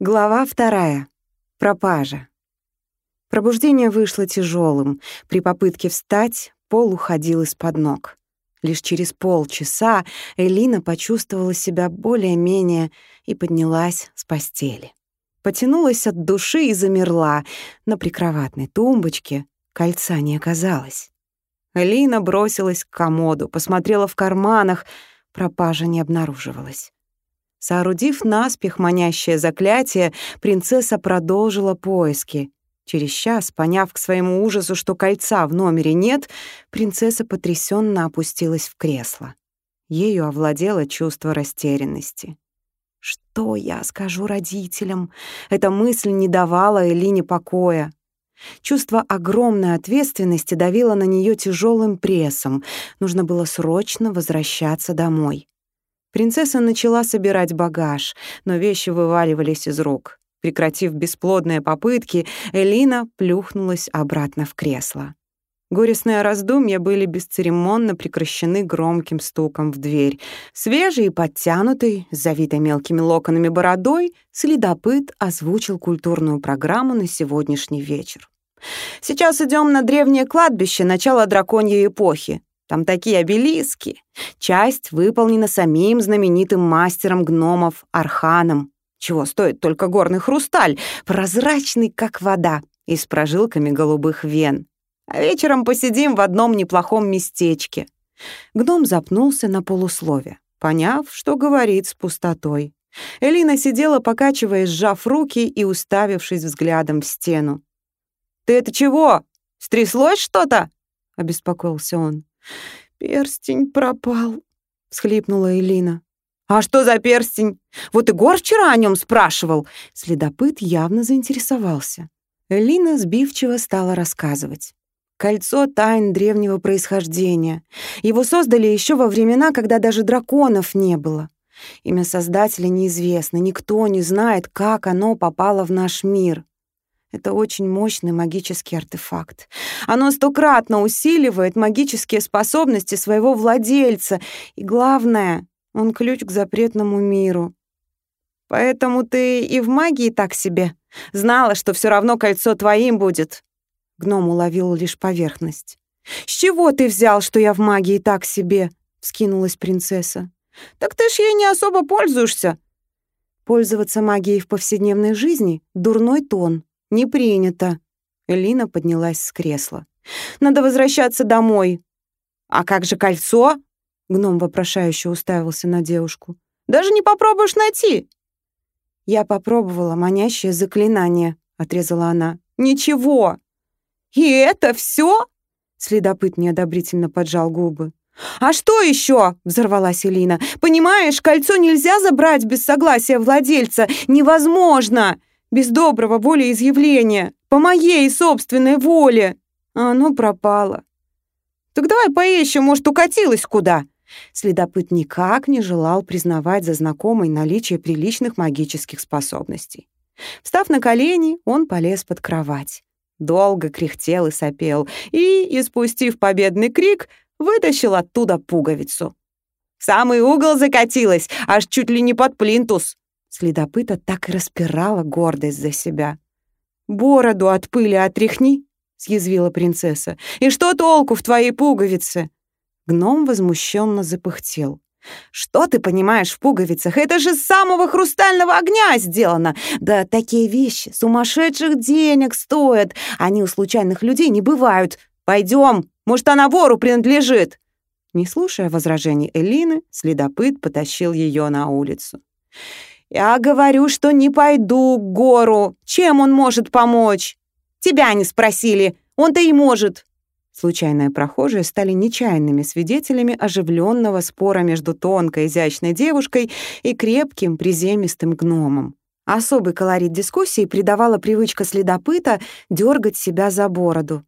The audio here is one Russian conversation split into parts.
Глава вторая. Пропажа. Пробуждение вышло тяжелым. При попытке встать пол уходил из-под ног. Лишь через полчаса Элина почувствовала себя более-менее и поднялась с постели. Потянулась от души и замерла. На прикроватной тумбочке кольца не оказалось. Элина бросилась к комоду, посмотрела в карманах. Пропажа не обнаруживалась. Соорудив наспех манящее заклятие, принцесса продолжила поиски. Через час, поняв к своему ужасу, что кольца в номере нет, принцесса потрясенно опустилась в кресло. Ею овладело чувство растерянности. «Что я скажу родителям?» Эта мысль не давала Элине покоя. Чувство огромной ответственности давило на нее тяжелым прессом. Нужно было срочно возвращаться домой. Принцесса начала собирать багаж, но вещи вываливались из рук. Прекратив бесплодные попытки, Элина плюхнулась обратно в кресло. Горестные раздумья были бесцеремонно прекращены громким стуком в дверь. Свежий и подтянутый, с завитой мелкими локонами бородой, следопыт озвучил культурную программу на сегодняшний вечер. «Сейчас идем на древнее кладбище начала драконьей эпохи. Там такие обелиски. Часть выполнена самим знаменитым мастером гномов Арханом. Чего стоит только горный хрусталь, прозрачный, как вода, и с прожилками голубых вен. А вечером посидим в одном неплохом местечке. Гном запнулся на полуслове, поняв, что говорит с пустотой. Элина сидела, покачиваясь, сжав руки и уставившись взглядом в стену. «Ты это чего? Стряслось что-то?» — обеспокоился он. «Перстень пропал», — всхлипнула Элина. «А что за перстень? Вот Егор вчера о нем спрашивал». Следопыт явно заинтересовался. Элина сбивчиво стала рассказывать. Кольцо тайн древнего происхождения. Его создали еще во времена, когда даже драконов не было. Имя создателя неизвестно, никто не знает, как оно попало в наш мир. Это очень мощный магический артефакт. Оно стократно усиливает магические способности своего владельца. И главное, он ключ к запретному миру. Поэтому ты и в магии так себе. Знала, что все равно кольцо твоим будет. Гном уловил лишь поверхность. «С чего ты взял, что я в магии так себе?» — вскинулась принцесса. «Так ты ж ей не особо пользуешься». Пользоваться магией в повседневной жизни — дурной тон. «Не принято». Элина поднялась с кресла. «Надо возвращаться домой». «А как же кольцо?» Гном вопрошающе уставился на девушку. «Даже не попробуешь найти!» «Я попробовала манящее заклинание», — отрезала она. «Ничего!» «И это все? Следопыт неодобрительно поджал губы. «А что еще?» — взорвалась Элина. «Понимаешь, кольцо нельзя забрать без согласия владельца. Невозможно! Без доброго волеизъявления, по моей собственной воле. А оно пропало. Так давай поищем, может, укатилась куда?» Следопыт никак не желал признавать за знакомой наличие приличных магических способностей. Встав на колени, он полез под кровать. Долго кряхтел и сопел, и, испустив победный крик, вытащил оттуда пуговицу. В самый угол закатилась, аж чуть ли не под плинтус. Следопыта так и распирала гордость за себя. «Бороду от пыли отряхни», — съязвила принцесса. «И что толку в твоей пуговице?» Гном возмущенно запыхтел. «Что ты понимаешь в пуговицах? Это же с самого хрустального огня сделано! Да такие вещи сумасшедших денег стоят! Они у случайных людей не бывают! Пойдем, может, она вору принадлежит!» Не слушая возражений Элины, следопыт потащил ее на улицу. «Я говорю, что не пойду к гору. Чем он может помочь?» «Тебя не спросили. Он-то и может». Случайные прохожие стали нечаянными свидетелями оживленного спора между тонкой, изящной девушкой и крепким, приземистым гномом. Особый колорит дискуссии придавала привычка следопыта дергать себя за бороду.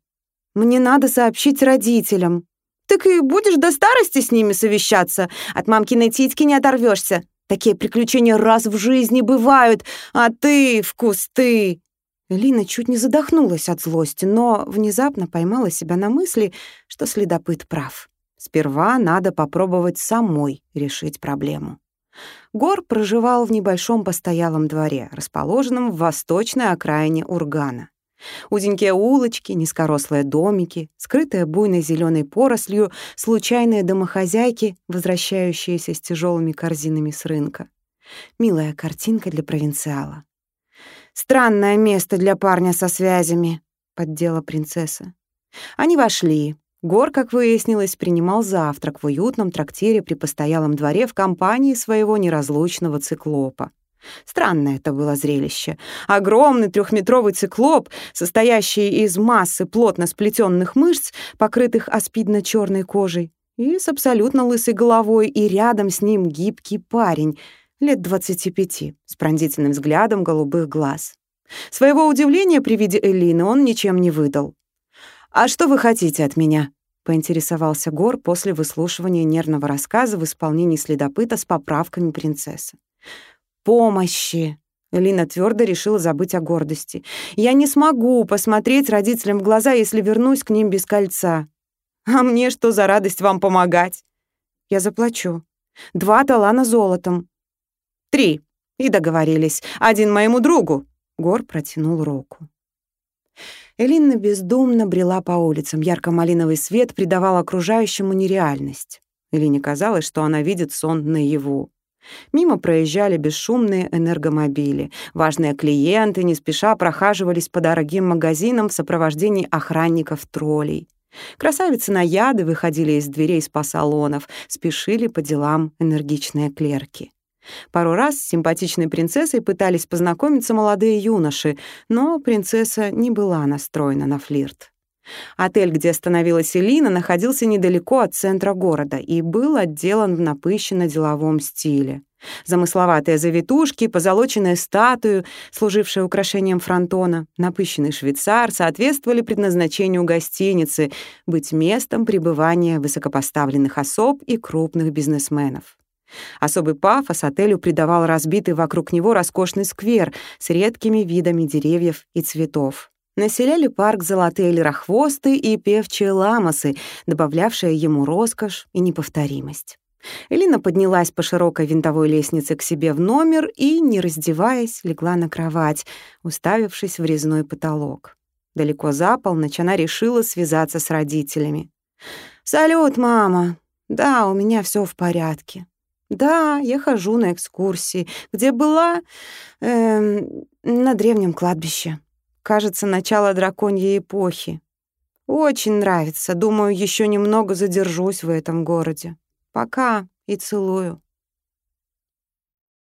«Мне надо сообщить родителям». «Так и будешь до старости с ними совещаться. От мамкиной титьки не оторвешься. Такие приключения раз в жизни бывают, а ты в кусты!» Лина чуть не задохнулась от злости, но внезапно поймала себя на мысли, что следопыт прав. Сперва надо попробовать самой решить проблему. Гор проживал в небольшом постоялом дворе, расположенном в восточной окраине Ургана. Узенькие улочки, низкорослые домики, скрытые буйной зеленой порослью, случайные домохозяйки, возвращающиеся с тяжелыми корзинами с рынка. Милая картинка для провинциала. «Странное место для парня со связями», — поддела принцесса. Они вошли. Гор, как выяснилось, принимал завтрак в уютном трактире при постоялом дворе в компании своего неразлучного циклопа. Странное это было зрелище. Огромный трехметровый циклоп, состоящий из массы плотно сплетенных мышц, покрытых аспидно черной кожей, и с абсолютно лысой головой, и рядом с ним гибкий парень, лет 25, с пронзительным взглядом голубых глаз. Своего удивления при виде Элины он ничем не выдал. «А что вы хотите от меня?» — поинтересовался Гор после выслушивания нервного рассказа в исполнении следопыта с поправками принцессы. «Помощи!» Лина твердо решила забыть о гордости. «Я не смогу посмотреть родителям в глаза, если вернусь к ним без кольца. А мне что за радость вам помогать?» «Я заплачу. Два талана золотом». «Три. И договорились. Один моему другу». Гор протянул руку. Элинна бездумно брела по улицам. Ярко-малиновый свет придавал окружающему нереальность. Элине казалось, что она видит сон наяву. Мимо проезжали бесшумные энергомобили. Важные клиенты не спеша прохаживались по дорогим магазинам в сопровождении охранников-троллей. Красавицы на яды выходили из дверей спа-салонов, спешили по делам энергичные клерки. Пару раз с симпатичной принцессой пытались познакомиться молодые юноши, но принцесса не была настроена на флирт. Отель, где остановилась Элина, находился недалеко от центра города и был отделан в напыщенно-деловом стиле. Замысловатые завитушки, позолоченные статую, служившие украшением фронтона, напыщенный швейцар соответствовали предназначению гостиницы — быть местом пребывания высокопоставленных особ и крупных бизнесменов. Особый пафос отелю придавал разбитый вокруг него роскошный сквер с редкими видами деревьев и цветов. Населяли парк золотые лирохвосты и певчие ламасы, добавлявшие ему роскошь и неповторимость. Элина поднялась по широкой винтовой лестнице к себе в номер и, не раздеваясь, легла на кровать, уставившись в резной потолок. Далеко за полночь она решила связаться с родителями. «Салют, мама! Да, у меня все в порядке. Да, я хожу на экскурсии. Где была? Э, на древнем кладбище. Кажется, начало драконьей эпохи. Очень нравится. Думаю, еще немного задержусь в этом городе. Пока и целую.